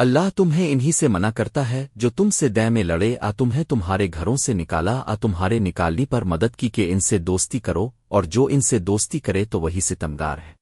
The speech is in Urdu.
اللہ تمہیں انہی سے منع کرتا ہے جو تم سے دے میں لڑے، آ تمہیں تمہارے گھروں سے نکالا، آ تمہارے نکالنی پر مدد کی کہ ان سے دوستی کرو، اور جو ان سے دوستی کرے تو وہی ستمگار ہے۔